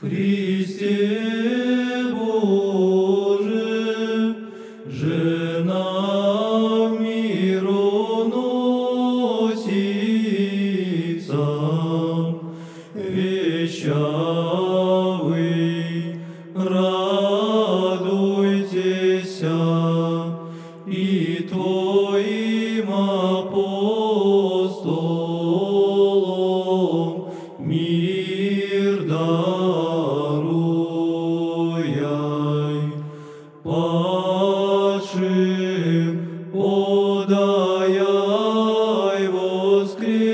Христе Боже, жена мироносица, вещавый, радуйтеся, и Твоим апостолам мир нашим, подай воскрес.